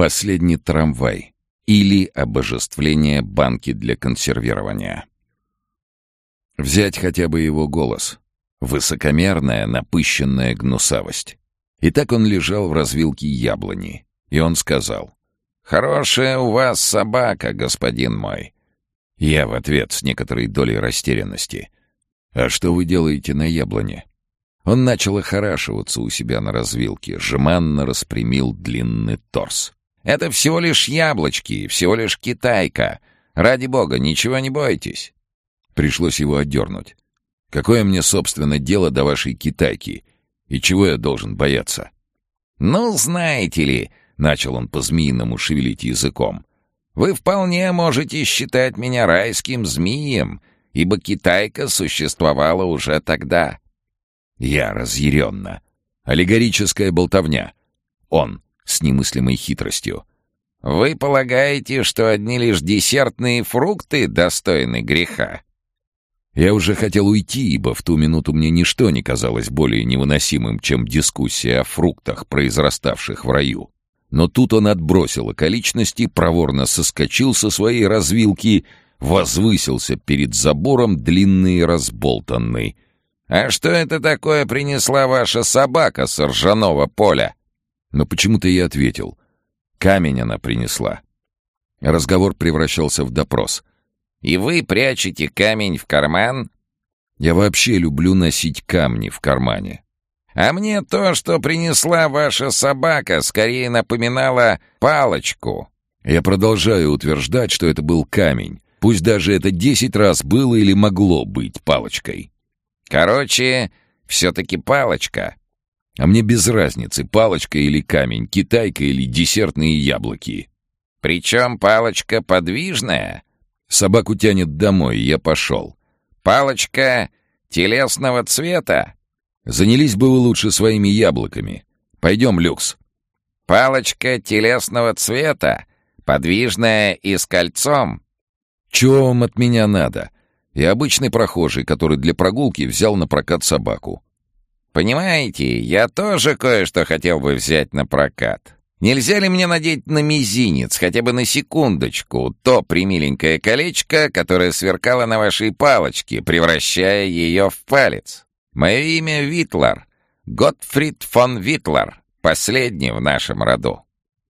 Последний трамвай или обожествление банки для консервирования. Взять хотя бы его голос. Высокомерная, напыщенная гнусавость. И так он лежал в развилке яблони. И он сказал, «Хорошая у вас собака, господин мой». Я в ответ с некоторой долей растерянности. «А что вы делаете на яблоне?» Он начал охорашиваться у себя на развилке, жеманно распрямил длинный торс. «Это всего лишь яблочки, всего лишь китайка. Ради бога, ничего не бойтесь». Пришлось его отдернуть. «Какое мне, собственно, дело до вашей китайки? И чего я должен бояться?» «Ну, знаете ли», — начал он по-змеиному шевелить языком, «вы вполне можете считать меня райским змеем, ибо китайка существовала уже тогда». Я разъяренно. Аллегорическая болтовня. Он с немыслимой хитростью. «Вы полагаете, что одни лишь десертные фрукты достойны греха?» Я уже хотел уйти, ибо в ту минуту мне ничто не казалось более невыносимым, чем дискуссия о фруктах, произраставших в раю. Но тут он отбросил околичности, проворно соскочил со своей развилки, возвысился перед забором длинный и разболтанный — «А что это такое принесла ваша собака с ржаного поля?» Но почему-то я ответил. «Камень она принесла». Разговор превращался в допрос. «И вы прячете камень в карман?» «Я вообще люблю носить камни в кармане». «А мне то, что принесла ваша собака, скорее напоминало палочку». Я продолжаю утверждать, что это был камень. Пусть даже это десять раз было или могло быть палочкой. Короче, все-таки палочка. А мне без разницы, палочка или камень, китайка или десертные яблоки. Причем палочка подвижная. Собаку тянет домой, я пошел. Палочка телесного цвета. Занялись бы вы лучше своими яблоками. Пойдем, Люкс. Палочка телесного цвета, подвижная и с кольцом. Чего вам от меня надо? и обычный прохожий, который для прогулки взял на прокат собаку. «Понимаете, я тоже кое-что хотел бы взять на прокат. Нельзя ли мне надеть на мизинец, хотя бы на секундочку, то примиленькое колечко, которое сверкало на вашей палочке, превращая ее в палец? Мое имя Витлар, Готфрид фон Витлар, последний в нашем роду».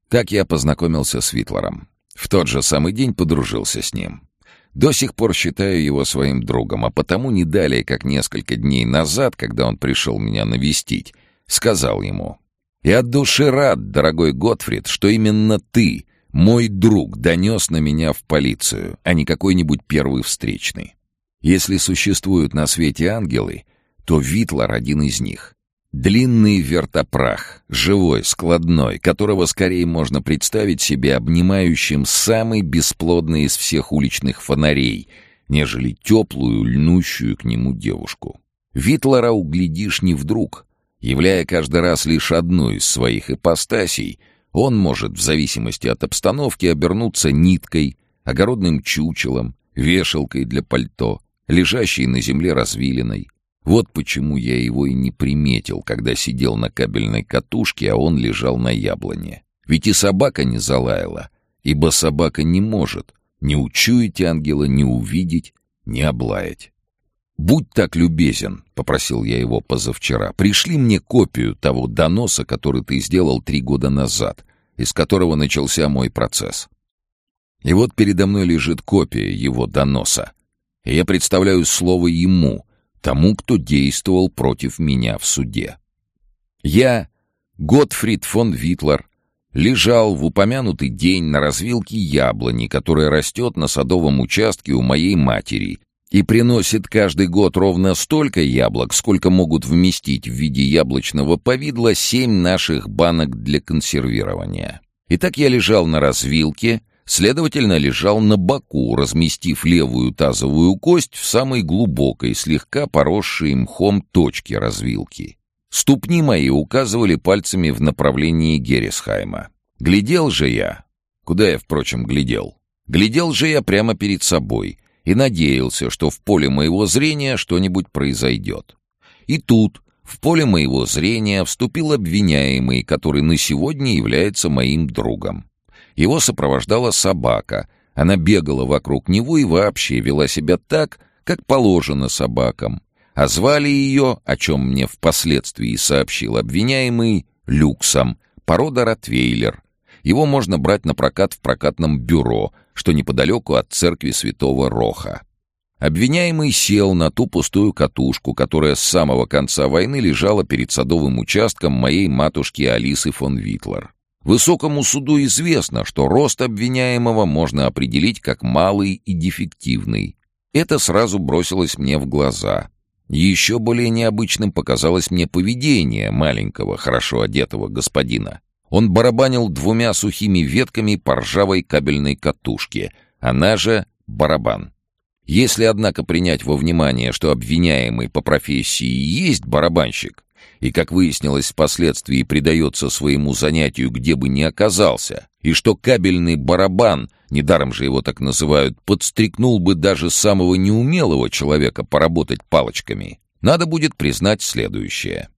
Так я познакомился с Витларом. В тот же самый день подружился с ним. До сих пор считаю его своим другом, а потому не далее, как несколько дней назад, когда он пришел меня навестить, сказал ему, «Я от души рад, дорогой Готфрид, что именно ты, мой друг, донес на меня в полицию, а не какой-нибудь первый встречный. Если существуют на свете ангелы, то Витлар один из них. Длинный вертопрах, живой, складной, которого скорее можно представить себе обнимающим самый бесплодный из всех уличных фонарей, нежели теплую, льнущую к нему девушку. Витлора углядишь не вдруг. Являя каждый раз лишь одну из своих ипостасей, он может, в зависимости от обстановки, обернуться ниткой, огородным чучелом, вешалкой для пальто, лежащей на земле развилиной, вот почему я его и не приметил, когда сидел на кабельной катушке, а он лежал на яблоне. Ведь и собака не залаяла, ибо собака не может ни учуять ангела, ни увидеть, ни облаять. «Будь так любезен», — попросил я его позавчера, — «пришли мне копию того доноса, который ты сделал три года назад, из которого начался мой процесс». И вот передо мной лежит копия его доноса. И я представляю слово ему — тому, кто действовал против меня в суде. Я, Готфрид фон Витлер, лежал в упомянутый день на развилке яблони, которая растет на садовом участке у моей матери и приносит каждый год ровно столько яблок, сколько могут вместить в виде яблочного повидла семь наших банок для консервирования. Итак, я лежал на развилке, Следовательно, лежал на боку, разместив левую тазовую кость в самой глубокой, слегка поросшей мхом точке развилки. Ступни мои указывали пальцами в направлении Гересхайма. Глядел же я... Куда я, впрочем, глядел? Глядел же я прямо перед собой и надеялся, что в поле моего зрения что-нибудь произойдет. И тут в поле моего зрения вступил обвиняемый, который на сегодня является моим другом. Его сопровождала собака. Она бегала вокруг него и вообще вела себя так, как положено собакам. А звали ее, о чем мне впоследствии сообщил обвиняемый, Люксом, порода Ротвейлер. Его можно брать на прокат в прокатном бюро, что неподалеку от церкви Святого Роха. Обвиняемый сел на ту пустую катушку, которая с самого конца войны лежала перед садовым участком моей матушки Алисы фон Витлер. Высокому суду известно, что рост обвиняемого можно определить как малый и дефективный. Это сразу бросилось мне в глаза. Еще более необычным показалось мне поведение маленького, хорошо одетого господина. Он барабанил двумя сухими ветками по ржавой кабельной катушке, она же барабан. Если, однако, принять во внимание, что обвиняемый по профессии есть барабанщик, и, как выяснилось впоследствии, предается своему занятию, где бы ни оказался, и что кабельный барабан, недаром же его так называют, подстрекнул бы даже самого неумелого человека поработать палочками, надо будет признать следующее.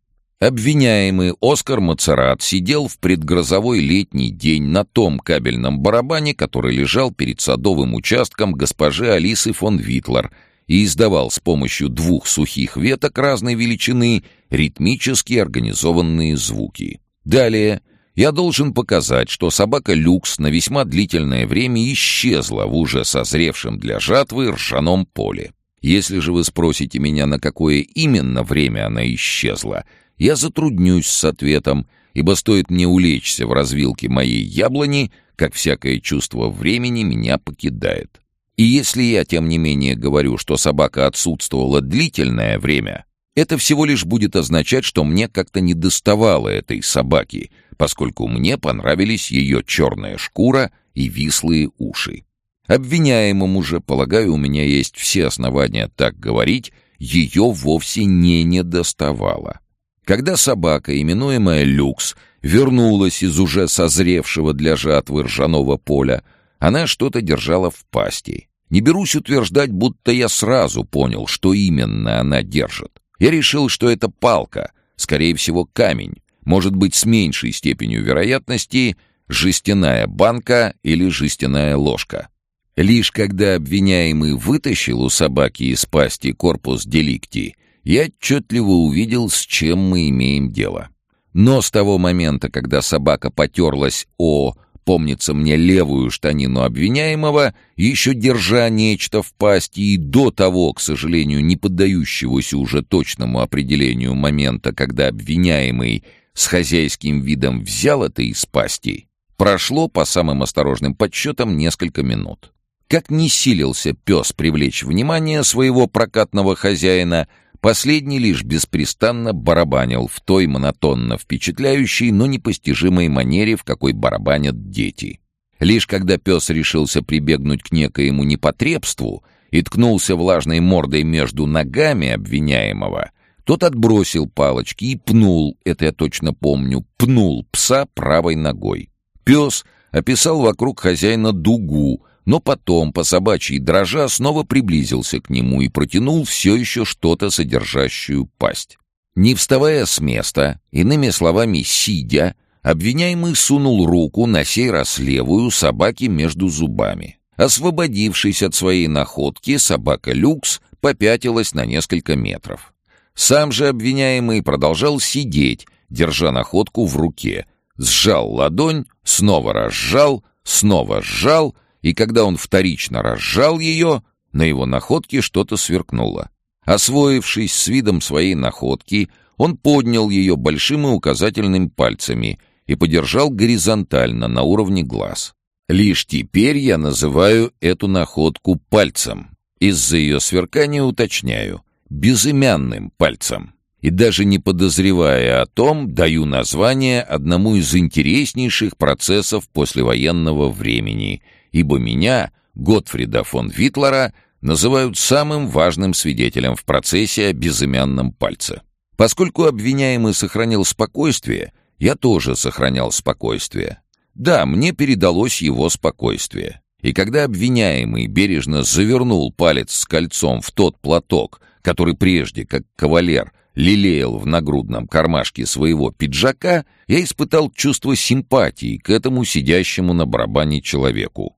Обвиняемый Оскар Мацерат сидел в предгрозовой летний день на том кабельном барабане, который лежал перед садовым участком госпожи Алисы фон Витлер и издавал с помощью двух сухих веток разной величины ритмически организованные звуки. Далее я должен показать, что собака Люкс на весьма длительное время исчезла в уже созревшем для жатвы ржаном поле. Если же вы спросите меня, на какое именно время она исчезла — я затруднюсь с ответом, ибо стоит мне улечься в развилке моей яблони, как всякое чувство времени меня покидает. И если я, тем не менее, говорю, что собака отсутствовала длительное время, это всего лишь будет означать, что мне как-то не доставало этой собаки, поскольку мне понравились ее черная шкура и вислые уши. Обвиняемому же, полагаю, у меня есть все основания так говорить, ее вовсе не недоставало. Когда собака, именуемая Люкс, вернулась из уже созревшего для жатвы ржаного поля, она что-то держала в пасти. Не берусь утверждать, будто я сразу понял, что именно она держит. Я решил, что это палка, скорее всего, камень, может быть, с меньшей степенью вероятности жестяная банка или жестяная ложка. Лишь когда обвиняемый вытащил у собаки из пасти корпус деликти, я отчетливо увидел, с чем мы имеем дело. Но с того момента, когда собака потерлась о, помнится мне, левую штанину обвиняемого, еще держа нечто в пасти, и до того, к сожалению, не поддающегося уже точному определению момента, когда обвиняемый с хозяйским видом взял это из пасти, прошло, по самым осторожным подсчетам, несколько минут. Как не силился пес привлечь внимание своего прокатного хозяина — Последний лишь беспрестанно барабанил в той монотонно впечатляющей, но непостижимой манере, в какой барабанят дети. Лишь когда пес решился прибегнуть к некоему непотребству и ткнулся влажной мордой между ногами обвиняемого, тот отбросил палочки и пнул, это я точно помню, пнул пса правой ногой. Пес описал вокруг хозяина дугу, но потом, по собачьей дрожа, снова приблизился к нему и протянул все еще что-то содержащую пасть. Не вставая с места, иными словами, сидя, обвиняемый сунул руку, на сей раз левую, собаке между зубами. Освободившись от своей находки, собака Люкс попятилась на несколько метров. Сам же обвиняемый продолжал сидеть, держа находку в руке. Сжал ладонь, снова разжал, снова сжал и когда он вторично разжал ее, на его находке что-то сверкнуло. Освоившись с видом своей находки, он поднял ее большим и указательным пальцами и подержал горизонтально на уровне глаз. Лишь теперь я называю эту находку пальцем. Из-за ее сверкания уточняю — безымянным пальцем. И даже не подозревая о том, даю название одному из интереснейших процессов послевоенного времени — ибо меня, Готфрида фон Витлера, называют самым важным свидетелем в процессе о безымянном пальце. Поскольку обвиняемый сохранил спокойствие, я тоже сохранял спокойствие. Да, мне передалось его спокойствие. И когда обвиняемый бережно завернул палец с кольцом в тот платок, который прежде, как кавалер, лелеял в нагрудном кармашке своего пиджака, я испытал чувство симпатии к этому сидящему на барабане человеку.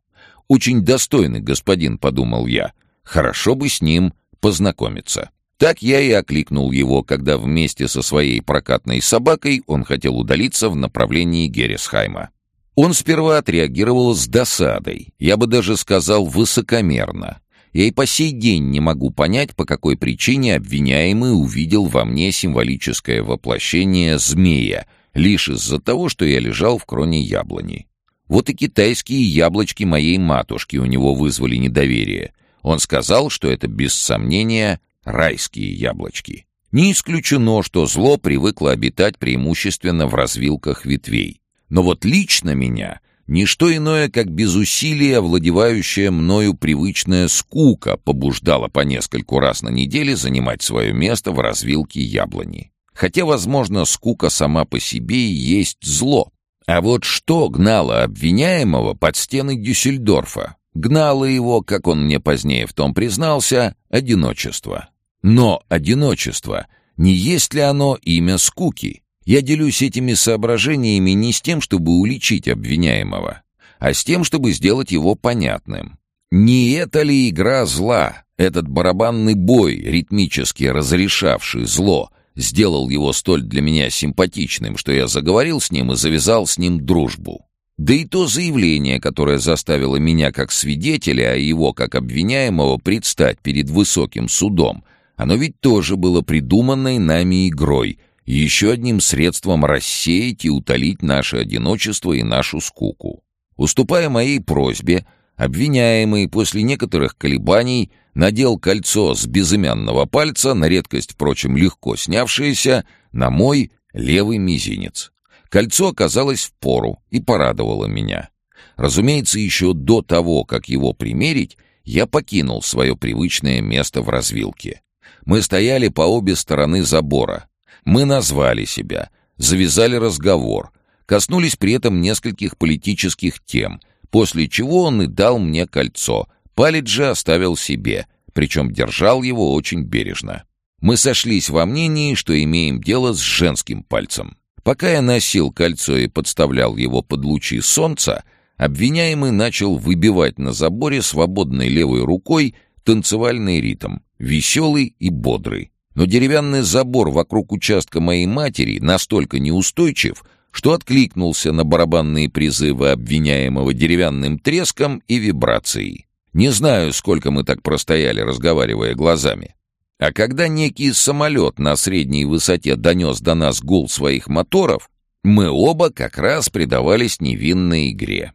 «Очень достойный господин», — подумал я. «Хорошо бы с ним познакомиться». Так я и окликнул его, когда вместе со своей прокатной собакой он хотел удалиться в направлении Гересхайма. Он сперва отреагировал с досадой, я бы даже сказал высокомерно. Я и по сей день не могу понять, по какой причине обвиняемый увидел во мне символическое воплощение змея, лишь из-за того, что я лежал в кроне яблони. Вот и китайские яблочки моей матушки у него вызвали недоверие. Он сказал, что это, без сомнения, райские яблочки. Не исключено, что зло привыкло обитать преимущественно в развилках ветвей. Но вот лично меня ничто иное, как без усилия овладевающая мною привычная скука побуждала по нескольку раз на неделе занимать свое место в развилке яблони. Хотя, возможно, скука сама по себе и есть зло. А вот что гнало обвиняемого под стены Дюссельдорфа? Гнало его, как он мне позднее в том признался, одиночество. Но одиночество, не есть ли оно имя скуки? Я делюсь этими соображениями не с тем, чтобы уличить обвиняемого, а с тем, чтобы сделать его понятным. Не это ли игра зла, этот барабанный бой, ритмически разрешавший зло, сделал его столь для меня симпатичным, что я заговорил с ним и завязал с ним дружбу? Да и то заявление, которое заставило меня как свидетеля, а его как обвиняемого предстать перед высоким судом, оно ведь тоже было придуманной нами игрой, еще одним средством рассеять и утолить наше одиночество и нашу скуку. Уступая моей просьбе, обвиняемый после некоторых колебаний надел кольцо с безымянного пальца, на редкость, впрочем, легко снявшееся, на мой левый мизинец. Кольцо оказалось в пору и порадовало меня. Разумеется, еще до того, как его примерить, я покинул свое привычное место в развилке. Мы стояли по обе стороны забора. Мы назвали себя, завязали разговор, коснулись при этом нескольких политических тем, после чего он и дал мне кольцо, палец же оставил себе, причем держал его очень бережно. Мы сошлись во мнении, что имеем дело с женским пальцем. Пока я носил кольцо и подставлял его под лучи солнца, обвиняемый начал выбивать на заборе свободной левой рукой танцевальный ритм, веселый и бодрый. Но деревянный забор вокруг участка моей матери настолько неустойчив, что откликнулся на барабанные призывы обвиняемого деревянным треском и вибрацией. Не знаю, сколько мы так простояли, разговаривая глазами. А когда некий самолет на средней высоте донес до нас гул своих моторов, мы оба как раз предавались невинной игре.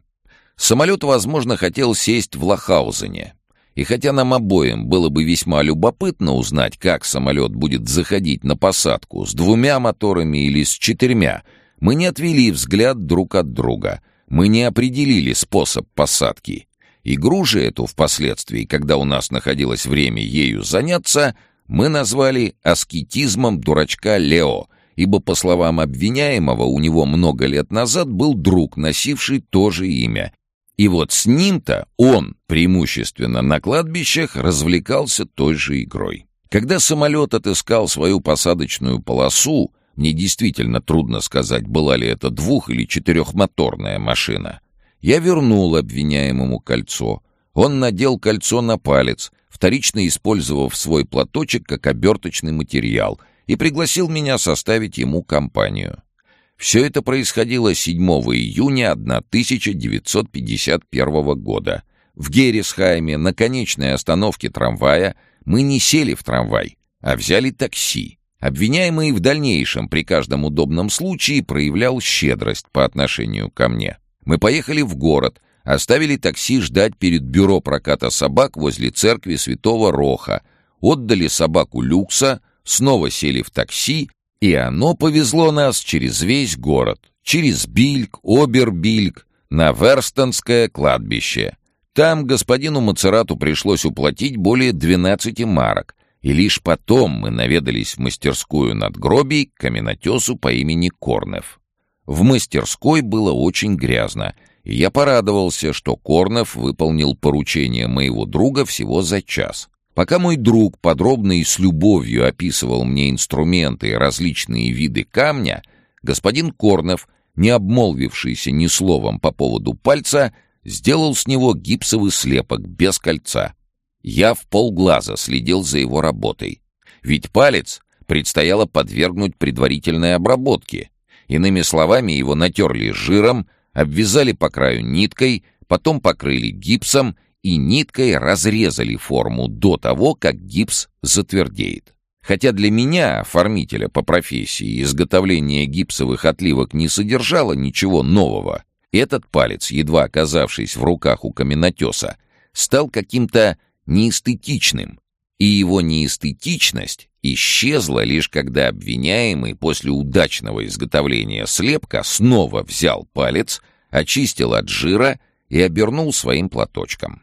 Самолет, возможно, хотел сесть в Лохаузене, и хотя нам обоим было бы весьма любопытно узнать, как самолет будет заходить на посадку, с двумя моторами или с четырьмя, мы не отвели взгляд друг от друга. Мы не определили способ посадки. Игру же эту впоследствии, когда у нас находилось время ею заняться, мы назвали аскетизмом дурачка Лео, ибо, по словам обвиняемого, у него много лет назад был друг, носивший то же имя, и вот с ним-то он, преимущественно на кладбищах, развлекался той же игрой. Когда самолет отыскал свою посадочную полосу, мне действительно трудно сказать, была ли это двух- или четырехмоторная машина, я вернул обвиняемому кольцо. Он надел кольцо на палец, вторично использовав свой платочек как оберточный материал, и пригласил меня составить ему компанию. Все это происходило 7 июня 1951 года. В Гересхайме на конечной остановке трамвая мы не сели в трамвай, а взяли такси. Обвиняемый в дальнейшем при каждом удобном случае проявлял щедрость по отношению ко мне. Мы поехали в город, оставили такси ждать перед бюро проката собак возле церкви Святого Роха, отдали собаку Люкса, снова сели в такси и оно повезло нас через весь город, через Бильк, Обербильк, на Верстонское кладбище. Там господину Мацерату пришлось уплатить более 12 марок, и лишь потом мы наведались в мастерскую надгробий к каменотесу по имени Корнев. В мастерской было очень грязно, и я порадовался, что Корнев выполнил поручение моего друга всего за час. Пока мой друг подробно и с любовью описывал мне инструменты и различные виды камня, господин Корнов, не обмолвившийся ни словом по поводу пальца, сделал с него гипсовый слепок без кольца. Я в полглаза следил за его работой. Ведь палец предстояло подвергнуть предварительной обработке. Иными словами, его натерли жиром, обвязали по краю ниткой, потом покрыли гипсом и ниткой разрезали форму до того, как гипс затвердеет. Хотя для меня, оформителя по профессии, изготовление гипсовых отливок не содержало ничего нового, этот палец, едва оказавшись в руках у каменотеса, стал каким-то неэстетичным, и его неэстетичность исчезла лишь когда обвиняемый после удачного изготовления слепка снова взял палец, очистил от жира и обернул своим платочком.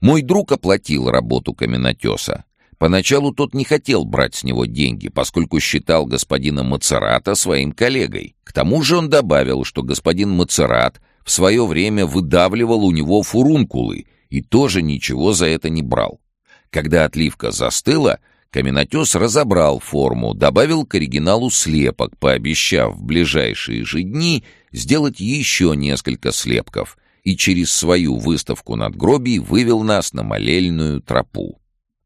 Мой друг оплатил работу каменотеса. Поначалу тот не хотел брать с него деньги, поскольку считал господина Мацерата своим коллегой. К тому же он добавил, что господин Мацерат в свое время выдавливал у него фурункулы и тоже ничего за это не брал. Когда отливка застыла, каменотес разобрал форму, добавил к оригиналу слепок, пообещав в ближайшие же дни сделать еще несколько слепков — и через свою выставку надгробий вывел нас на молельную тропу.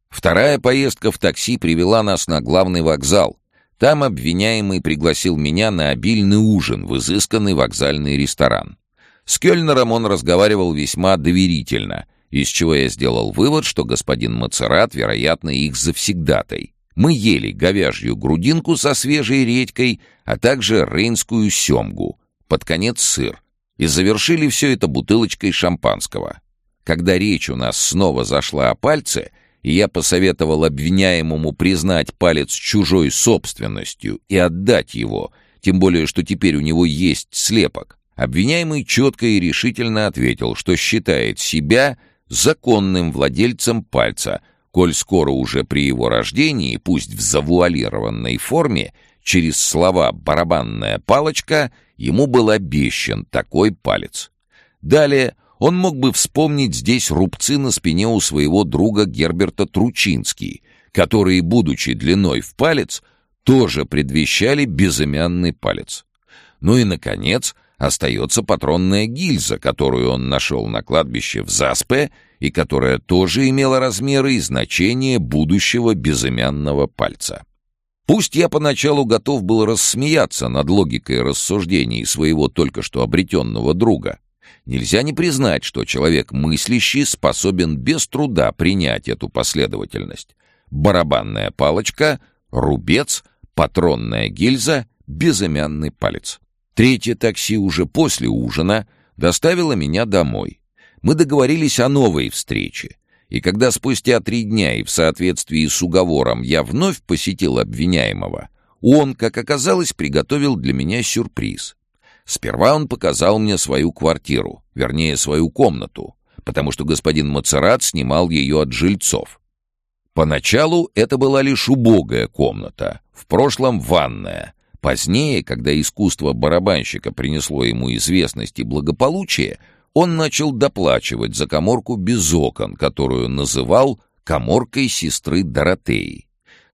Вторая поездка в такси привела нас на главный вокзал. Там обвиняемый пригласил меня на обильный ужин в изысканный вокзальный ресторан. С Кёльнером он разговаривал весьма доверительно, из чего я сделал вывод, что господин Мацерат, вероятно, их завсегдатай. Мы ели говяжью грудинку со свежей редькой, а также рейнскую семгу, под конец сыр, и завершили все это бутылочкой шампанского. Когда речь у нас снова зашла о пальце, и я посоветовал обвиняемому признать палец чужой собственностью и отдать его, тем более, что теперь у него есть слепок, обвиняемый четко и решительно ответил, что считает себя законным владельцем пальца, коль скоро уже при его рождении, пусть в завуалированной форме, через слова «барабанная палочка» Ему был обещан такой палец. Далее он мог бы вспомнить здесь рубцы на спине у своего друга Герберта Тручинский, которые, будучи длиной в палец, тоже предвещали безымянный палец. Ну и, наконец, остается патронная гильза, которую он нашел на кладбище в Заспе и которая тоже имела размеры и значение будущего безымянного пальца. Пусть я поначалу готов был рассмеяться над логикой рассуждений своего только что обретенного друга, нельзя не признать, что человек мыслящий способен без труда принять эту последовательность. Барабанная палочка, рубец, патронная гильза, безымянный палец. Третье такси уже после ужина доставило меня домой. Мы договорились о новой встрече. И когда спустя три дня и в соответствии с уговором я вновь посетил обвиняемого, он, как оказалось, приготовил для меня сюрприз. Сперва он показал мне свою квартиру, вернее, свою комнату, потому что господин Мацерат снимал ее от жильцов. Поначалу это была лишь убогая комната, в прошлом ванная. Позднее, когда искусство барабанщика принесло ему известность и благополучие, он начал доплачивать за коморку без окон, которую называл коморкой сестры Доротеи.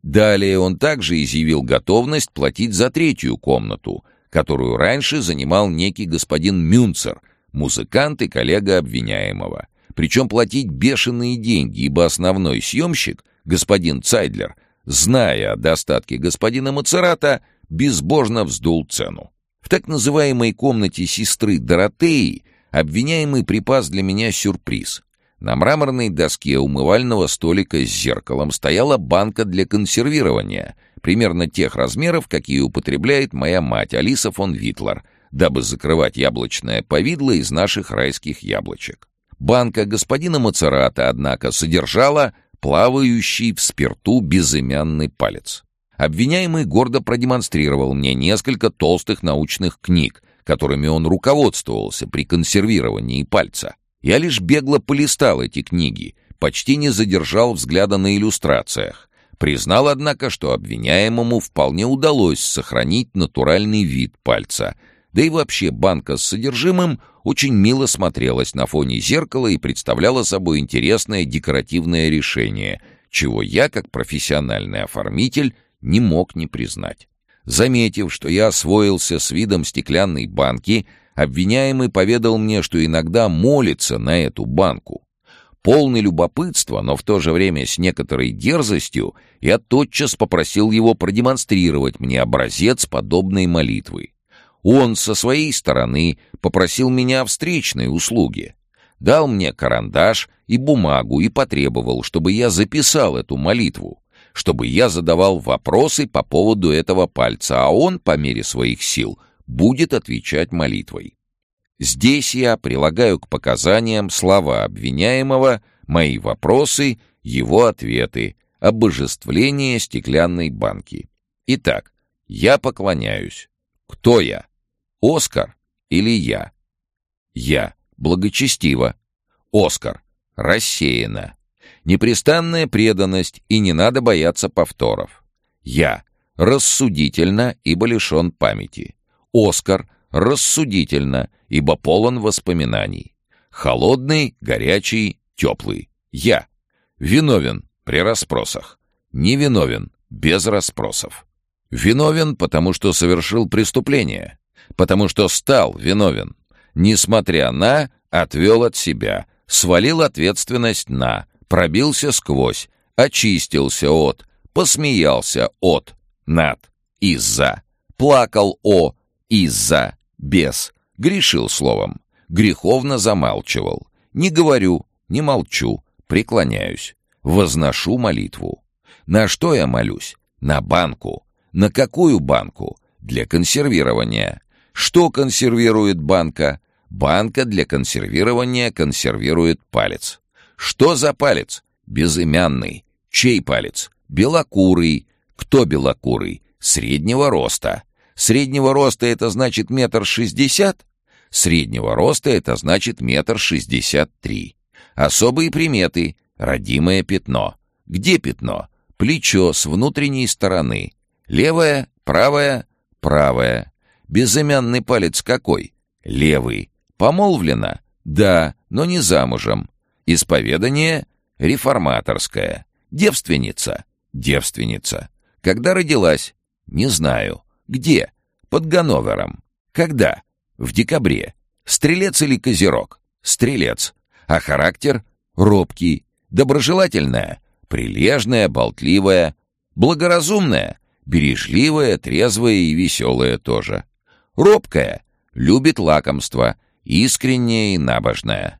Далее он также изъявил готовность платить за третью комнату, которую раньше занимал некий господин Мюнцер, музыкант и коллега обвиняемого. Причем платить бешеные деньги, ибо основной съемщик, господин Цайдлер, зная о достатке господина Мацерата, безбожно вздул цену. В так называемой комнате сестры Доротеи Обвиняемый припас для меня сюрприз. На мраморной доске умывального столика с зеркалом стояла банка для консервирования, примерно тех размеров, какие употребляет моя мать Алиса фон Витлер, дабы закрывать яблочное повидло из наших райских яблочек. Банка господина Мацерата, однако, содержала плавающий в спирту безымянный палец. Обвиняемый гордо продемонстрировал мне несколько толстых научных книг, которыми он руководствовался при консервировании пальца. Я лишь бегло полистал эти книги, почти не задержал взгляда на иллюстрациях. Признал, однако, что обвиняемому вполне удалось сохранить натуральный вид пальца, да и вообще банка с содержимым очень мило смотрелась на фоне зеркала и представляла собой интересное декоративное решение, чего я, как профессиональный оформитель, не мог не признать. Заметив, что я освоился с видом стеклянной банки, обвиняемый поведал мне, что иногда молится на эту банку. Полный любопытства, но в то же время с некоторой дерзостью, я тотчас попросил его продемонстрировать мне образец подобной молитвы. Он со своей стороны попросил меня о встречной услуге. Дал мне карандаш и бумагу и потребовал, чтобы я записал эту молитву, чтобы я задавал вопросы по поводу этого пальца, а он, по мере своих сил, будет отвечать молитвой. Здесь я прилагаю к показаниям слова обвиняемого, мои вопросы, его ответы, обожествление стеклянной банки. Итак, я поклоняюсь. Кто я? Оскар или я? Я. Благочестиво. Оскар. Рассеяно. Непрестанная преданность, и не надо бояться повторов. Я. Рассудительно, ибо лишен памяти. Оскар. Рассудительно, ибо полон воспоминаний. Холодный, горячий, теплый. Я. Виновен при расспросах. Невиновен без расспросов. Виновен, потому что совершил преступление, потому что стал виновен. Несмотря на, отвел от себя, свалил ответственность на, пробился сквозь, очистился от, посмеялся от, над, из-за, плакал о, из-за, без, грешил словом, греховно замалчивал. Не говорю, не молчу, преклоняюсь, возношу молитву. На что я молюсь? На банку. На какую банку? Для консервирования. Что консервирует банка? Банка для консервирования консервирует палец. Что за палец? Безымянный. Чей палец? Белокурый. Кто белокурый? Среднего роста. Среднего роста это значит метр шестьдесят? Среднего роста это значит метр шестьдесят три. Особые приметы. Родимое пятно. Где пятно? Плечо с внутренней стороны. Левое, правое, правое. Безымянный палец какой? Левый. Помолвлена? Да, но не замужем. Исповедание? Реформаторское. Девственница? Девственница. Когда родилась? Не знаю. Где? Под Ганновером. Когда? В декабре. Стрелец или козерог? Стрелец. А характер? Робкий. Доброжелательная? Прилежная, болтливая. Благоразумная? Бережливая, трезвая и веселая тоже. Робкая? Любит лакомство. Искренняя и набожная.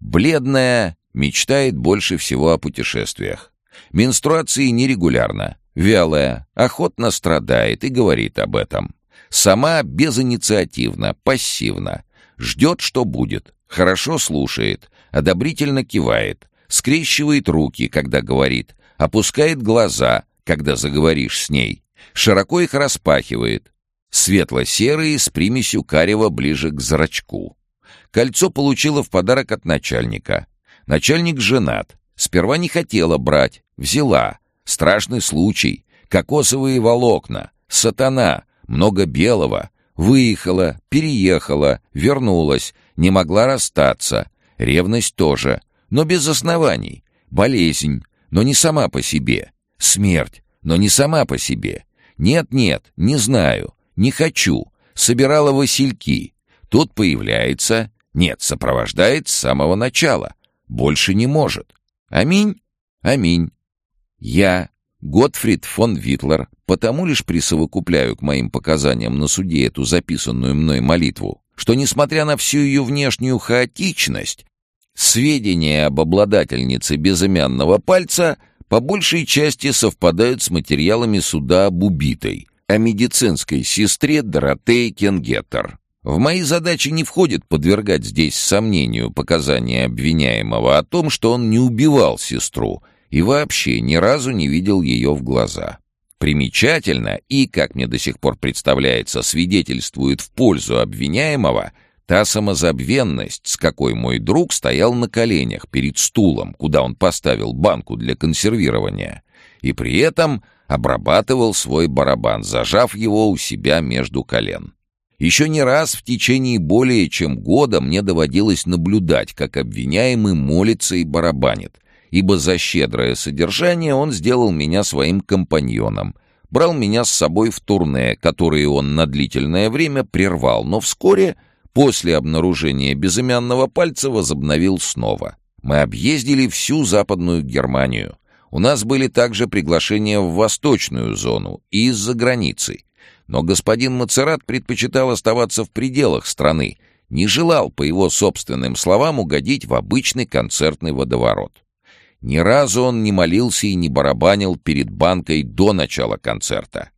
Бледная? Мечтает больше всего о путешествиях. Менструации нерегулярно. Вялая, охотно страдает и говорит об этом. Сама безинициативна, пассивна. Ждет, что будет. Хорошо слушает, одобрительно кивает, скрещивает руки, когда говорит, опускает глаза, когда заговоришь с ней, широко их распахивает. Светло-серые с примесью карева ближе к зрачку. Кольцо получила в подарок от начальника. Начальник женат. Сперва не хотела брать, взяла. Страшный случай. Кокосовые волокна. Сатана. Много белого. Выехала, переехала, вернулась. Не могла расстаться. Ревность тоже. Но без оснований. Болезнь. Но не сама по себе. Смерть. Но не сама по себе. Нет-нет, не знаю. Не хочу. Собирала васильки. Тут появляется... Нет, сопровождает с самого начала. Больше не может. Аминь. Аминь. Я, Готфрид фон Витлер, потому лишь присовокупляю к моим показаниям на суде эту записанную мной молитву, что, несмотря на всю ее внешнюю хаотичность, сведения об обладательнице безымянного пальца по большей части совпадают с материалами суда об убитой, о медицинской сестре Доротее Кенгеттер. В мои задачи не входит подвергать здесь сомнению показания обвиняемого о том, что он не убивал сестру — и вообще ни разу не видел ее в глаза. Примечательно и, как мне до сих пор представляется, свидетельствует в пользу обвиняемого та самозабвенность, с какой мой друг стоял на коленях перед стулом, куда он поставил банку для консервирования, и при этом обрабатывал свой барабан, зажав его у себя между колен. Еще не раз в течение более чем года мне доводилось наблюдать, как обвиняемый молится и барабанит, ибо за щедрое содержание он сделал меня своим компаньоном, брал меня с собой в турне, которые он на длительное время прервал, но вскоре, после обнаружения безымянного пальца, возобновил снова. Мы объездили всю Западную Германию. У нас были также приглашения в Восточную зону и из-за границы. Но господин Мацерат предпочитал оставаться в пределах страны, не желал, по его собственным словам, угодить в обычный концертный водоворот. Ни разу он не молился и не барабанил перед банкой до начала концерта.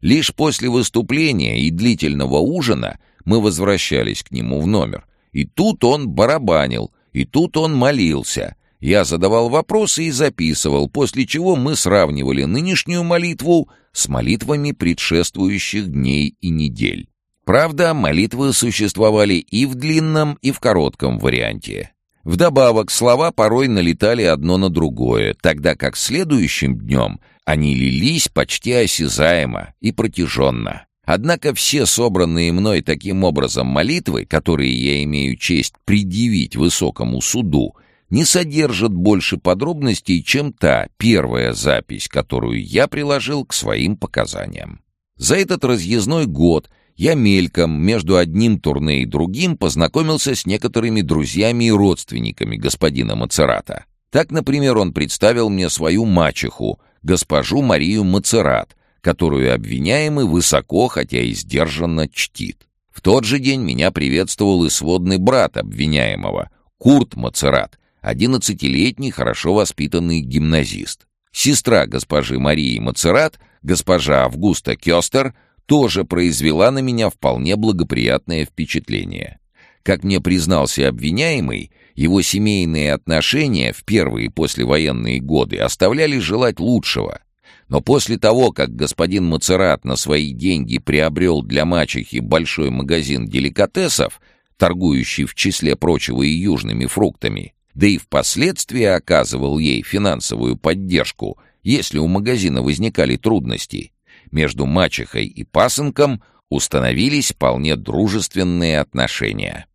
Лишь после выступления и длительного ужина мы возвращались к нему в номер. И тут он барабанил, и тут он молился. Я задавал вопросы и записывал, после чего мы сравнивали нынешнюю молитву с молитвами предшествующих дней и недель. Правда, молитвы существовали и в длинном, и в коротком варианте. Вдобавок, слова порой налетали одно на другое, тогда как следующим днем они лились почти осязаемо и протяженно. Однако все собранные мной таким образом молитвы, которые я имею честь предъявить высокому суду, не содержат больше подробностей, чем та первая запись, которую я приложил к своим показаниям. За этот разъездной год я мельком между одним турне и другим познакомился с некоторыми друзьями и родственниками господина Мацерата. Так, например, он представил мне свою мачеху, госпожу Марию Мацерат, которую обвиняемый высоко, хотя и сдержанно чтит. В тот же день меня приветствовал и сводный брат обвиняемого, Курт Мацерат, одиннадцатилетний, хорошо воспитанный гимназист. Сестра госпожи Марии Мацерат, госпожа Августа Кёстер — тоже произвела на меня вполне благоприятное впечатление. Как мне признался обвиняемый, его семейные отношения в первые послевоенные годы оставляли желать лучшего. Но после того, как господин Мацерат на свои деньги приобрел для мачехи большой магазин деликатесов, торгующий в числе прочего и южными фруктами, да и впоследствии оказывал ей финансовую поддержку, если у магазина возникали трудности, между мачехой и пасынком установились вполне дружественные отношения.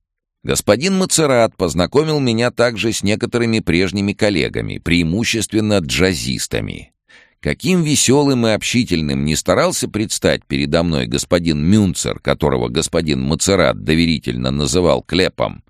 Господин Мацерат познакомил меня также с некоторыми прежними коллегами, преимущественно джазистами. Каким веселым и общительным не старался предстать передо мной господин Мюнцер, которого господин Мацерат доверительно называл Клепом,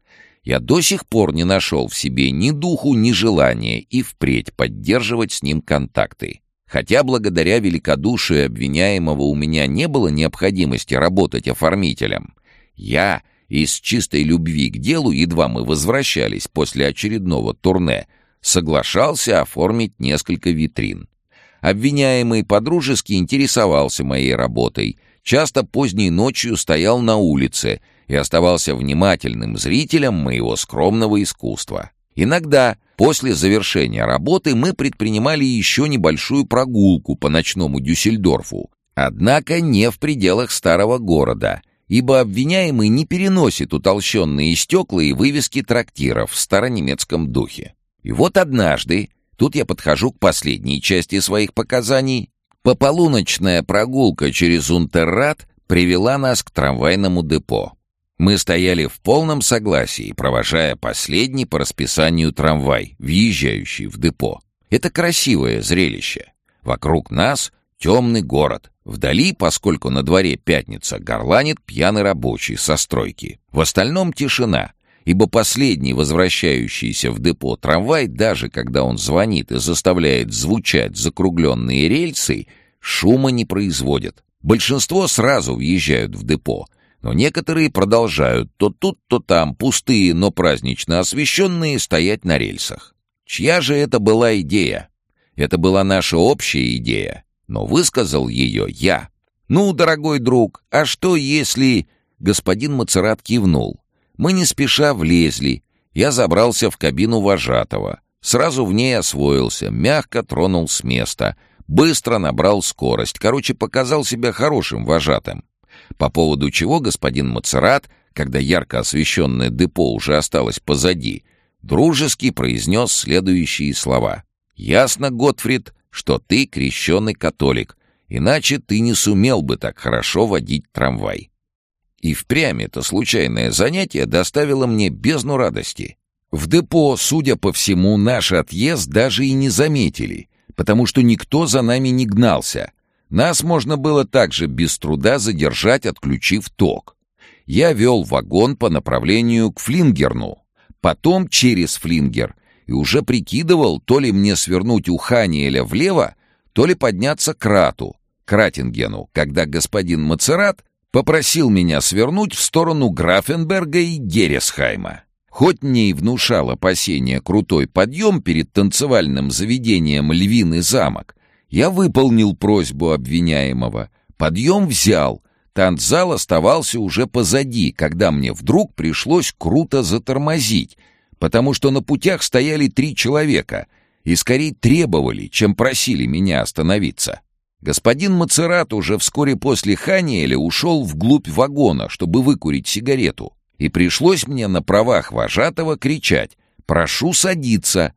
я до сих пор не нашел в себе ни духу, ни желания и впредь поддерживать с ним контакты. Хотя благодаря великодушию обвиняемого у меня не было необходимости работать оформителем, я из чистой любви к делу, едва мы возвращались после очередного турне, соглашался оформить несколько витрин. Обвиняемый подружески интересовался моей работой, часто поздней ночью стоял на улице и оставался внимательным зрителем моего скромного искусства. Иногда, после завершения работы, мы предпринимали еще небольшую прогулку по ночному Дюссельдорфу. Однако не в пределах старого города, ибо обвиняемый не переносит утолщенные стекла и вывески трактиров в старонемецком духе. И вот однажды, тут я подхожу к последней части своих показаний, пополуночная прогулка через Унтеррат привела нас к трамвайному депо. Мы стояли в полном согласии, провожая последний по расписанию трамвай, въезжающий в депо. Это красивое зрелище. Вокруг нас темный город. Вдали, поскольку на дворе пятница, горланит пьяный рабочий со стройки. В остальном тишина, ибо последний возвращающийся в депо трамвай, даже когда он звонит и заставляет звучать закругленные рельсы, шума не производит. Большинство сразу въезжают в депо, но некоторые продолжают то тут, то там, пустые, но празднично освещенные, стоять на рельсах. Чья же это была идея? Это была наша общая идея, но высказал ее я. «Ну, дорогой друг, а что если...» Господин Мацерат кивнул. Мы не спеша влезли. Я забрался в кабину вожатого. Сразу в ней освоился, мягко тронул с места. Быстро набрал скорость. Короче, показал себя хорошим вожатым по поводу чего господин Мацерат, когда ярко освещенное депо уже осталось позади, дружески произнес следующие слова. «Ясно, Готфрид, что ты крещеный католик, иначе ты не сумел бы так хорошо водить трамвай». И впрямь это случайное занятие доставило мне бездну радости. В депо, судя по всему, наш отъезд даже и не заметили, потому что никто за нами не гнался. Нас можно было также без труда задержать, отключив ток. Я вел вагон по направлению к Флингерну, потом через Флингер, и уже прикидывал, то ли мне свернуть у Ханиэля влево, то ли подняться к Рату, к Ратингену, когда господин Мацерат попросил меня свернуть в сторону Графенберга и Гересхайма. Хоть мне и внушал опасение крутой подъем перед танцевальным заведением «Львиный замок», я выполнил просьбу обвиняемого. Подъем взял. Танцзал оставался уже позади, когда мне вдруг пришлось круто затормозить, потому что на путях стояли три человека и скорее требовали, чем просили меня остановиться. Господин Мацерат уже вскоре после Ханиэля ушел вглубь вагона, чтобы выкурить сигарету, и пришлось мне на правах вожатого кричать «Прошу садиться!».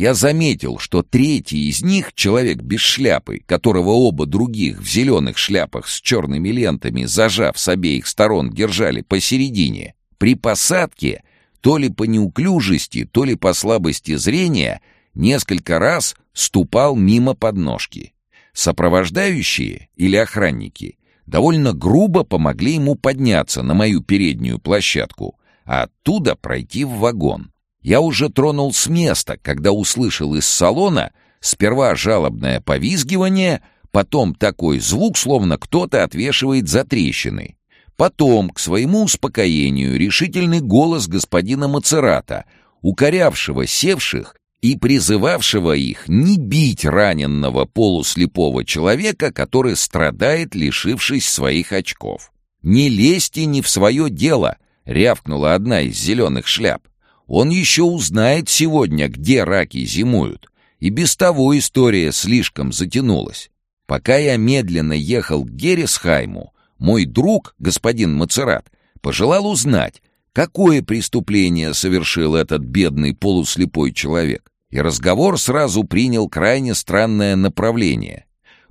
Я заметил, что третий из них, человек без шляпы, которого оба других в зеленых шляпах с черными лентами, зажав с обеих сторон, держали посередине, при посадке, то ли по неуклюжести, то ли по слабости зрения, несколько раз ступал мимо подножки. Сопровождающие или охранники довольно грубо помогли ему подняться на мою переднюю площадку, а оттуда пройти в вагон. Я уже тронул с места, когда услышал из салона сперва жалобное повизгивание, потом такой звук, словно кто-то отвешивает за трещины. Потом, к своему успокоению, решительный голос господина Мацерата, укорявшего севших и призывавшего их не бить раненного полуслепого человека, который страдает, лишившись своих очков. «Не лезьте не в свое дело!» — рявкнула одна из зеленых шляп. «Он еще узнает сегодня, где раки зимуют. И без того история слишком затянулась. Пока я медленно ехал к Гересхайму, мой друг, господин Мацерат, пожелал узнать, какое преступление совершил этот бедный полуслепой человек и разговор сразу принял крайне странное направление.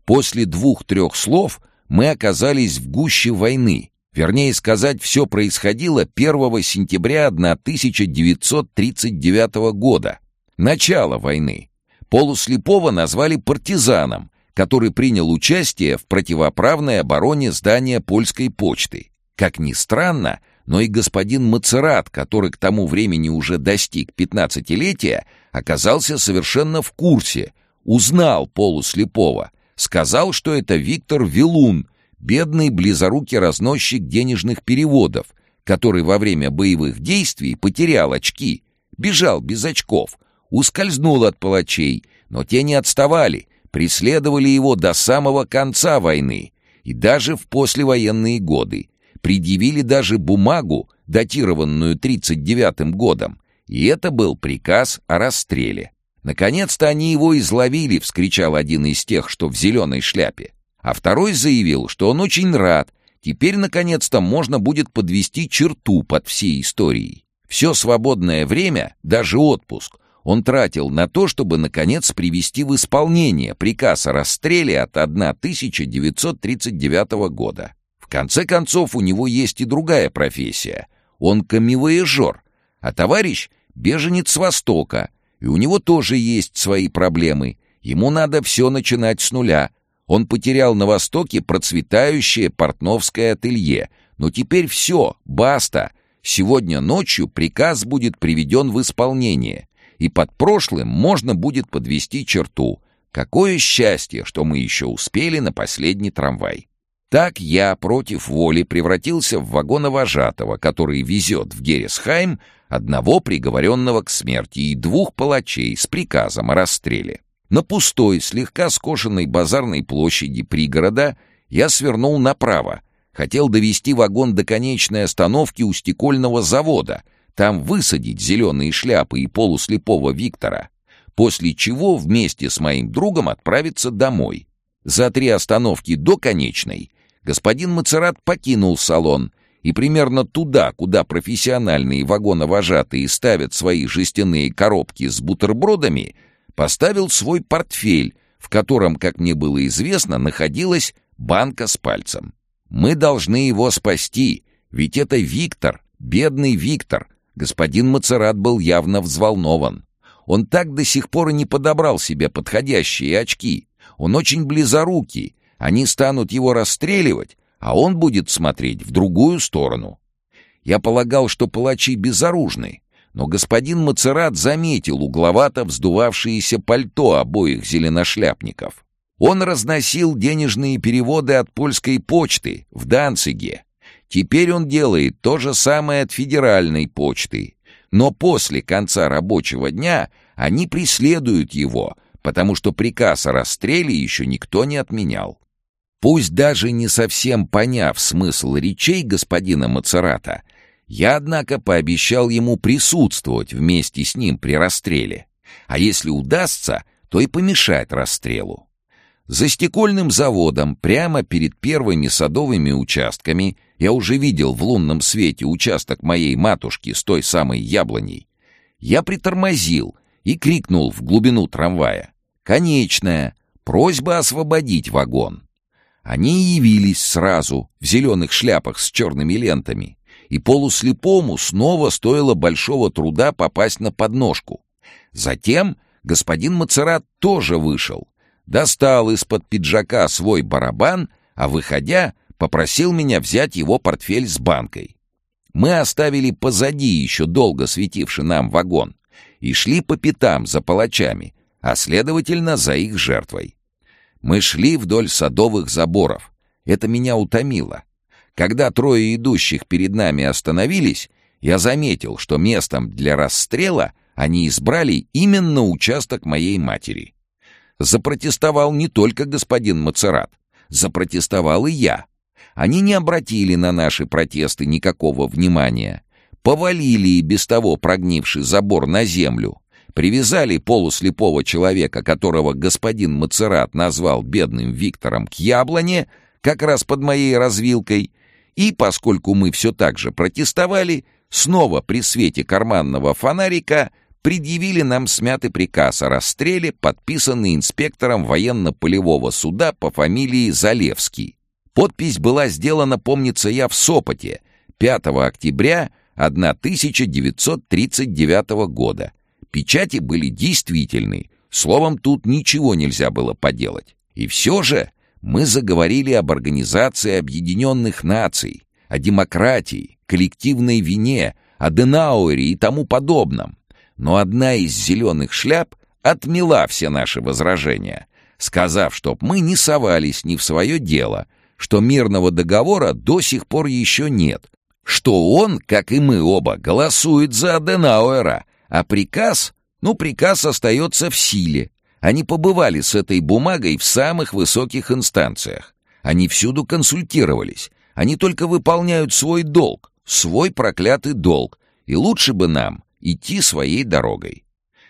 После двух-трех слов мы оказались в гуще войны. Вернее сказать, все происходило 1 сентября 1939 года. Начало войны. Полуслепого назвали партизаном, который принял участие в противоправной обороне здания польской почты. Как ни странно, но и господин Мацерат, который к тому времени уже достиг пятнадцатилетия, оказался совершенно в курсе, узнал полуслепого, сказал, что это Виктор Вилун, бедный близорукий разносчик денежных переводов, который во время боевых действий потерял очки, бежал без очков, ускользнул от палачей, но те не отставали, преследовали его до самого конца войны и даже в послевоенные годы предъявили даже бумагу, датированную 39-м годом, и это был приказ о расстреле. «Наконец-то они его изловили!» — вскричал один из тех, что в зеленой шляпе. А второй заявил, что он очень рад. Теперь, наконец-то, можно будет подвести черту под всей историей. Все свободное время, даже отпуск, он тратил на то, чтобы, наконец, привести в исполнение приказ о расстреле от 1939 года конце концов, у него есть и другая профессия. Он камевояжер, а товарищ — беженец с Востока, и у него тоже есть свои проблемы. Ему надо все начинать с нуля. Он потерял на Востоке процветающее портновское ателье. Но теперь все, баста. Сегодня ночью приказ будет приведен в исполнение. И под прошлым можно будет подвести черту. Какое счастье, что мы еще успели на последний трамвай. Так я против воли превратился в вагоновожатого, который везет в Гересхайм одного приговоренного к смерти и двух палачей с приказом о расстреле. На пустой, слегка скошенной базарной площади пригорода я свернул направо. Хотел довести вагон до конечной остановки у стекольного завода, там высадить зеленые шляпы и полуслепого Виктора, после чего вместе с моим другом отправиться домой. За три остановки до конечной господин Мацерат покинул салон и примерно туда, куда профессиональные вагоновожатые ставят свои жестяные коробки с бутербродами, поставил свой портфель, в котором, как мне было известно, находилась банка с пальцем. Мы должны его спасти, ведь это Виктор, бедный Виктор, Господин Мацерат был явно взволнован. Он так до сих пор и не подобрал себе подходящие очки. Он очень близорукий. Они станут его расстреливать, а он будет смотреть в другую сторону. Я полагал, что палачи безоружны, но господин Мацерат заметил угловато вздувавшееся пальто обоих зеленошляпников. Он разносил денежные переводы от польской почты в Данциге. Теперь он делает то же самое от федеральной почты. Но после конца рабочего дня они преследуют его, потому что приказ о расстреле еще никто не отменял. Пусть даже не совсем поняв смысл речей господина Мацерата, я, однако, пообещал ему присутствовать вместе с ним при расстреле, а если удастся, то и помешать расстрелу. За стекольным заводом, прямо перед первыми садовыми участками, я уже видел в лунном свете участок моей матушки с той самой яблоней. Я притормозил и крикнул в глубину трамвая. «Конечная! Просьба освободить вагон!» Они явились сразу, в зеленых шляпах с черными лентами и полуслепому снова стоило большого труда попасть на подножку. Затем господин Мацерат тоже вышел, достал из-под пиджака свой барабан, а, выходя, попросил меня взять его портфель с банкой. Мы оставили позади еще долго светивший нам вагон и шли по пятам за палачами, а, следовательно, за их жертвой. Мы шли вдоль садовых заборов. Это меня утомило. Когда трое идущих перед нами остановились, я заметил, что местом для расстрела они избрали именно участок моей матери. Запротестовал не только господин Мацерат, запротестовал и я. Они не обратили на наши протесты никакого внимания. Повалили и без того прогнивший забор на землю. Привязали полуслепого человека, которого господин Мацерат назвал бедным Виктором к яблоне, как раз под моей развилкой, и, поскольку мы все так же протестовали, снова при свете карманного фонарика предъявили нам смятый приказ о расстреле, подписанный инспектором военно-полевого суда по фамилии Залевский. Подпись была сделана, помнится я, в Сопоте 5 октября 1939 года. Печати были действительны, словом, тут ничего нельзя было поделать. И все же мы заговорили об Организации Объединенных Наций, о демократии, коллективной вине, о Денауэре и тому подобном. Но одна из зеленых шляп отмела все наши возражения, сказав, чтоб мы не совались ни в свое дело, что мирного договора до сих пор еще нет, что он, как и мы оба, голосует за Денауэра, а приказ, ну, приказ остается в силе, они побывали с этой бумагой в самых высоких инстанциях. Они всюду консультировались. Они только выполняют свой долг, свой проклятый долг, и лучше бы нам идти своей дорогой.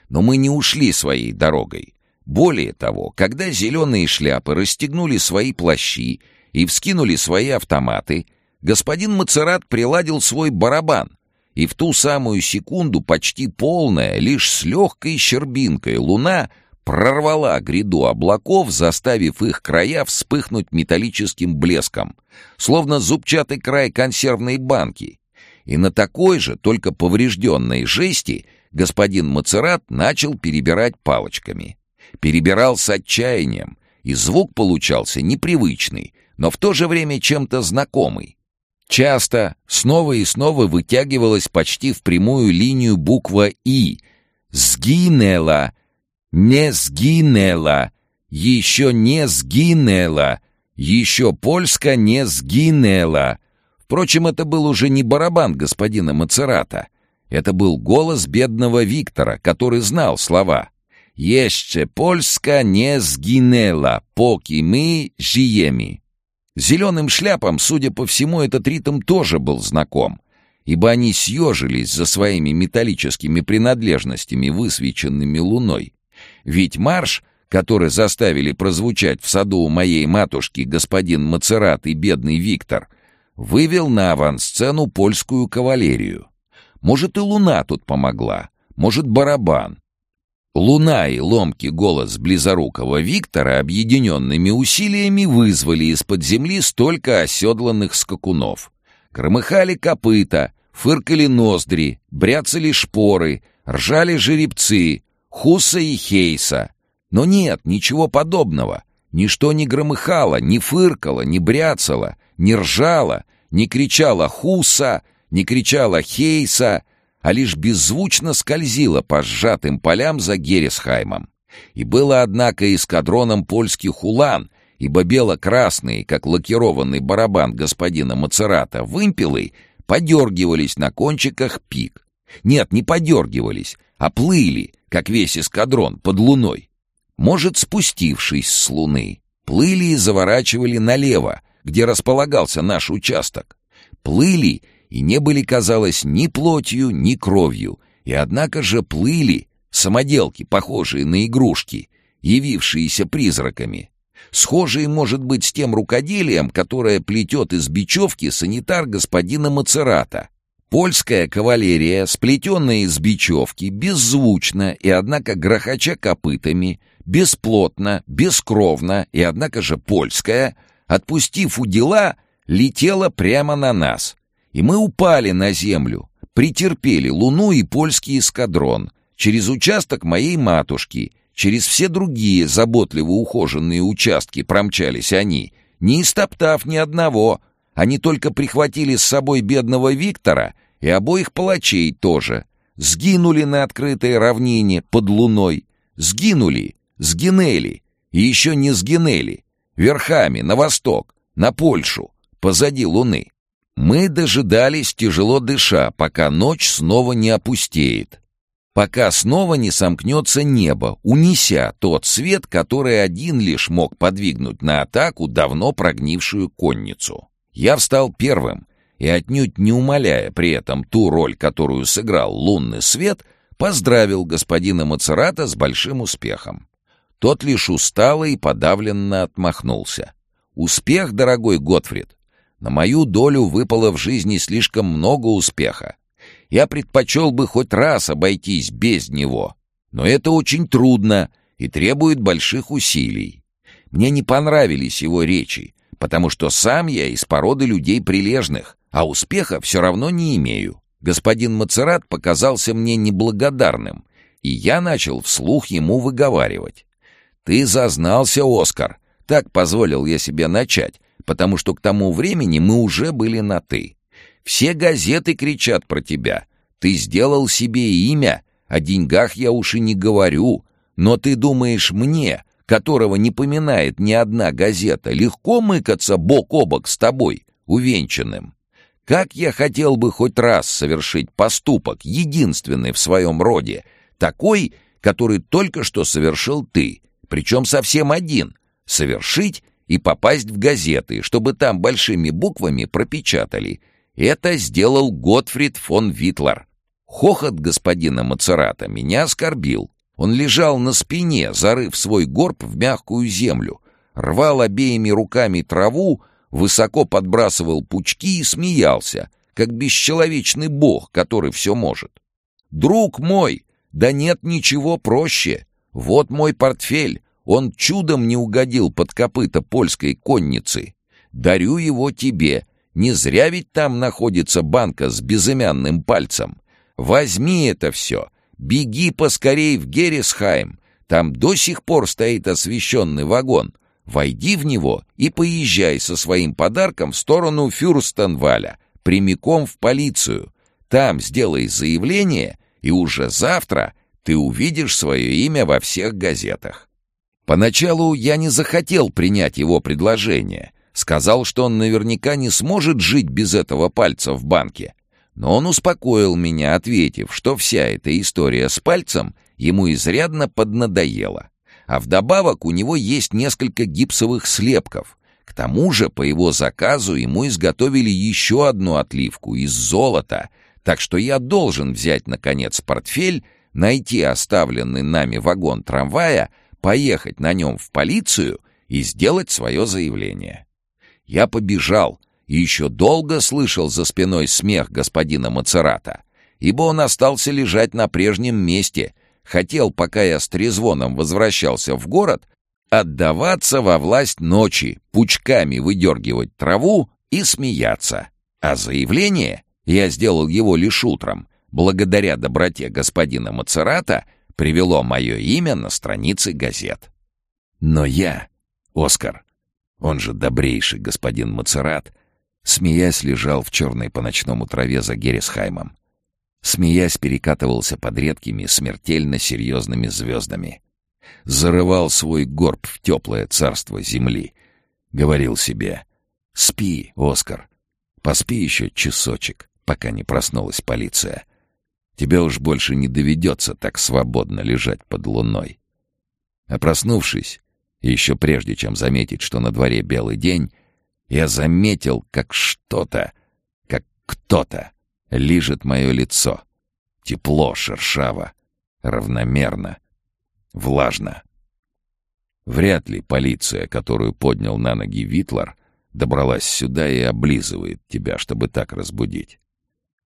Но мы не ушли своей дорогой. Более того, когда зеленые шляпы расстегнули свои плащи и вскинули свои автоматы, господин Мацерат приладил свой барабан, и в ту самую секунду почти полная, лишь с легкой щербинкой луна прорвала гряду облаков, заставив их края вспыхнуть металлическим блеском, словно зубчатый край консервной банки. И на такой же, только поврежденной жести, господин Мацерат начал перебирать палочками. Перебирал с отчаянием, и звук получался непривычный, но в то же время чем-то знакомый. Часто, снова и снова вытягивалась почти в прямую линию буква «И». «Сгинела», не сгинела, еще не сгинела, еще польска не сгинела. Впрочем, это был уже не барабан господина Мацерата. Это был голос бедного Виктора, который знал слова. «Еще польска не сгинела, поки мы жиеми». Зеленым шляпам, судя по всему, этот ритм тоже был знаком, ибо они съежились за своими металлическими принадлежностями, высвеченными луной. Ведь марш, который заставили прозвучать в саду у моей матушки господин Мацерат и бедный Виктор, вывел на авансцену польскую кавалерию. Может, и луна тут помогла, может, барабан. Луна и ломкий голос близорукого Виктора объединенными усилиями вызвали из-под земли столько оседланных скакунов. Громыхали копыта, Фыркали ноздри, бряцали шпоры, ржали жеребцы, Хуса и Хейса. Но нет, ничего подобного. Ничто не громыхало, не фыркало, не бряцало, не ржало, не кричало «Хуса», не кричало «Хейса», а лишь беззвучно скользило по сжатым полям за Гересхаймом. И было, однако, эскадроном польских улан, ибо бело-красные, как лакированный барабан господина Мацерата, вымпелы подергивались на кончиках пик. Нет, не подергивались, а плыли, как весь эскадрон, под луной. Может, спустившись с луны, плыли и заворачивали налево, где располагался наш участок. Плыли и не были, казалось, ни плотью, ни кровью, и однако же плыли, самоделки, похожие на игрушки, явившиеся призраками. Схожие, может быть, с тем рукоделием, которое плетет из бечевки санитар господина Мацерата. Польская кавалерия, сплетенная из бечевки, беззвучно и, однако, грохоча копытами, бесплотно, бескровно и, однако же, польская, отпустив у дела, летела прямо на нас. И мы упали на землю, претерпели Луну и польский эскадрон, через участок моей матушки, через все другие заботливо ухоженные участки промчались они, не истоптав ни одного — они только прихватили с собой бедного Виктора и обоих палачей тоже. Сгинули на открытой равнине под луной. Сгинули, сгинели и еще не сгинели. Верхами, на восток, на Польшу, позади луны. Мы дожидались, тяжело дыша, пока ночь снова не опустеет. Пока снова не сомкнется небо, унеся тот свет, который один лишь мог подвигнуть на атаку давно прогнившую конницу. Я встал первым и, отнюдь не умаляя при этом ту роль, которую сыграл лунный свет, поздравил господина Мацерата с большим успехом. Тот лишь устало и подавленно отмахнулся. «Успех, дорогой Готфрид! На мою долю выпало в жизни слишком много успеха. Я предпочел бы хоть раз обойтись без него, но это очень трудно и требует больших усилий. Мне не понравились его речи, потому что сам я из породы людей прилежных, а успеха все равно не имею. Господин Мацерат показался мне неблагодарным, и я начал вслух ему выговаривать. «Ты зазнался, Оскар!» Так позволил я себе начать, потому что к тому времени мы уже были на «ты». Все газеты кричат про тебя. Ты сделал себе имя, о деньгах я уж и не говорю, но ты думаешь мне, которого не поминает ни одна газета, легко мыкаться бок о бок с тобой, увенчанным. Как я хотел бы хоть раз совершить поступок, единственный в своем роде, такой, который только что совершил ты, причем совсем один, совершить и попасть в газеты, чтобы там большими буквами пропечатали. Это сделал Готфрид фон Витлер. Хохот господина Мацерата меня оскорбил. Он лежал на спине, зарыв свой горб в мягкую землю, рвал обеими руками траву, высоко подбрасывал пучки и смеялся, как бесчеловечный бог, который все может. «Друг мой, да нет ничего проще. Вот мой портфель, он чудом не угодил под копыта польской конницы. Дарю его тебе, не зря ведь там находится банка с безымянным пальцем. Возьми это все» Беги поскорей в Гересхайм. Там до сих пор стоит освещенный вагон. Войди в него и поезжай со своим подарком в сторону Фюрстенваля, прямиком в полицию. Там сделай заявление, и уже завтра ты увидишь свое имя во всех газетах. Поначалу я не захотел принять его предложение. Сказал, что он наверняка не сможет жить без этого пальца в банке. Но он успокоил меня, ответив, что вся эта история с пальцем ему изрядно поднадоела. А вдобавок у него есть несколько гипсовых слепков. К тому же, по его заказу, ему изготовили еще одну отливку из золота, так что я должен взять, наконец, портфель, найти оставленный нами вагон трамвая, поехать на нем в полицию и сделать свое заявление. Я побежал, и еще долго слышал за спиной смех господина Мацерата, ибо он остался лежать на прежнем месте, хотел, пока я с трезвоном возвращался в город, отдаваться во власть ночи, пучками выдергивать траву и смеяться. А заявление я сделал его лишь утром, благодаря доброте господина Мацерата, привело мое имя на страницы газет. Но я, Оскар, он же добрейший господин Мацерат, смеясь, лежал в черной по ночному траве за Гересхаймом. Смеясь, перекатывался под редкими, смертельно серьезными звездами. Зарывал свой горб в теплое царство земли. Говорил себе «Спи, Оскар, поспи еще часочек, пока не проснулась полиция. Тебе уж больше не доведется так свободно лежать под луной». А проснувшись, еще прежде чем заметить, что на дворе белый день, я заметил, как что-то, как кто-то лижет мое лицо. Тепло, шершаво, равномерно, влажно. Вряд ли полиция, которую поднял на ноги Витлар, добралась сюда и облизывает тебя, чтобы так разбудить.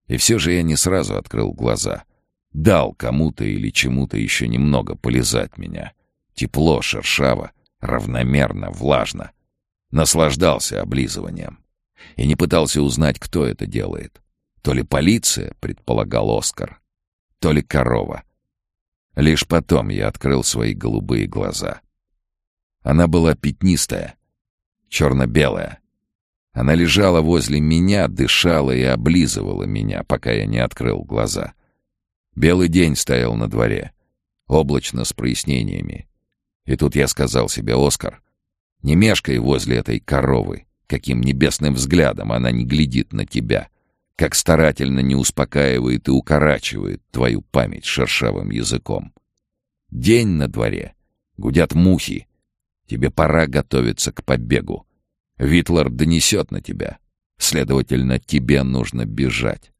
И все же я не сразу открыл глаза. Дал кому-то или чему-то еще немного полизать меня. Тепло, шершаво, равномерно, влажно. Наслаждался облизыванием. И не пытался узнать, кто это делает. То ли полиция, предполагал Оскар, то ли корова. Лишь потом я открыл свои голубые глаза. Она была пятнистая, черно-белая. Она лежала возле меня, дышала и облизывала меня, пока я не открыл глаза. Белый день стоял на дворе, облачно с прояснениями. И тут я сказал себе, Оскар, не мешкай возле этой коровы, каким небесным взглядом она не глядит на тебя как старательно не успокаивает и укорачивает твою память шершавым языком. День на дворе, гудят мухи. Тебе пора готовиться к побегу. Витлар донесет на тебя. Следовательно, тебе нужно бежать.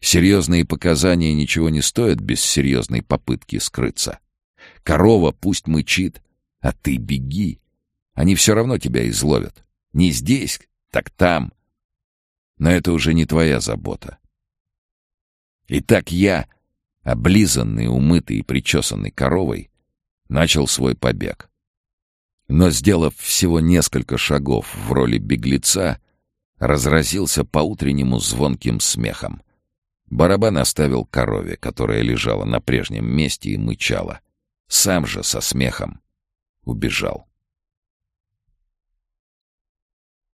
Серьезные показания ничего не стоят без серьезной попытки скрыться. Корова пусть мычит, а ты беги. Они все равно тебя изловят. Не здесь, так там — но это уже не твоя забота. Итак, я, облизанный, умытый и причесанный коровой, начал свой побег. Но, сделав всего несколько шагов в роли беглеца, разразился по-утреннему звонким смехом. Барабан оставил корове, которая лежала на прежнем месте и мычала. Сам же со смехом убежал.